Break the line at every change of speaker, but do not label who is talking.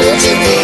to be